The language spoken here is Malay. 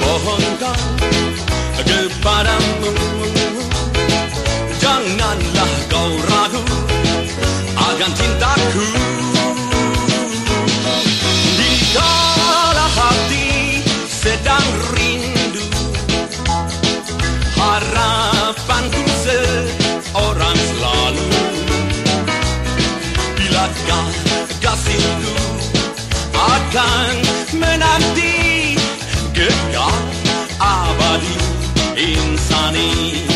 bohongkan kepadamu Janganlah kau ragu akan cintaku. Di hati sedang rindu Harapanku seorang selalu. Bilakah kasihku akan menanti gegangen, aber die Insanie